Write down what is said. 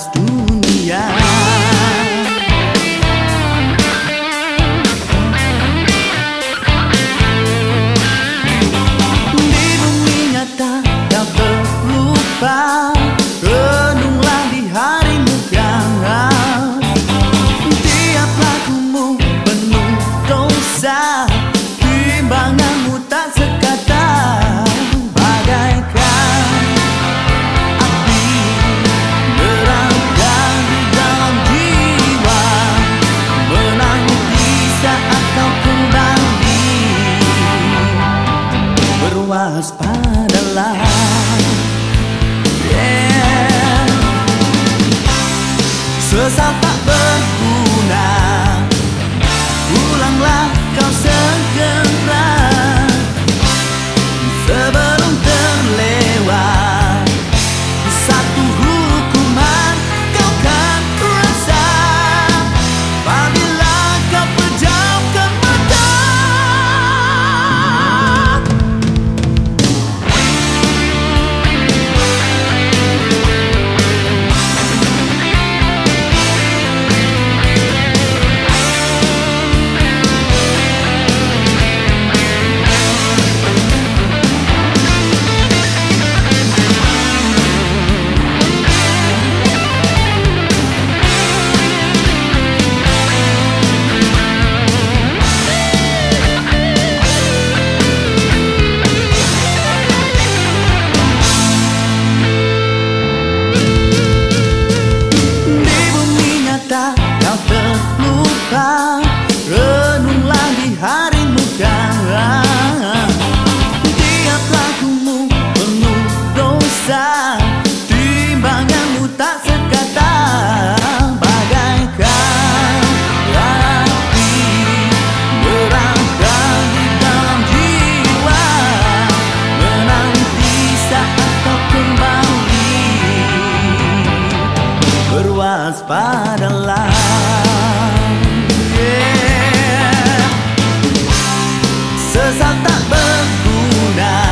pentas dunia waspadalah yeah. Sesat tak berguna tak sekata bagaikan api berangkat di dalam jiwa menanti saat kau kembali berwaspadalah yeah. sesat tak berguna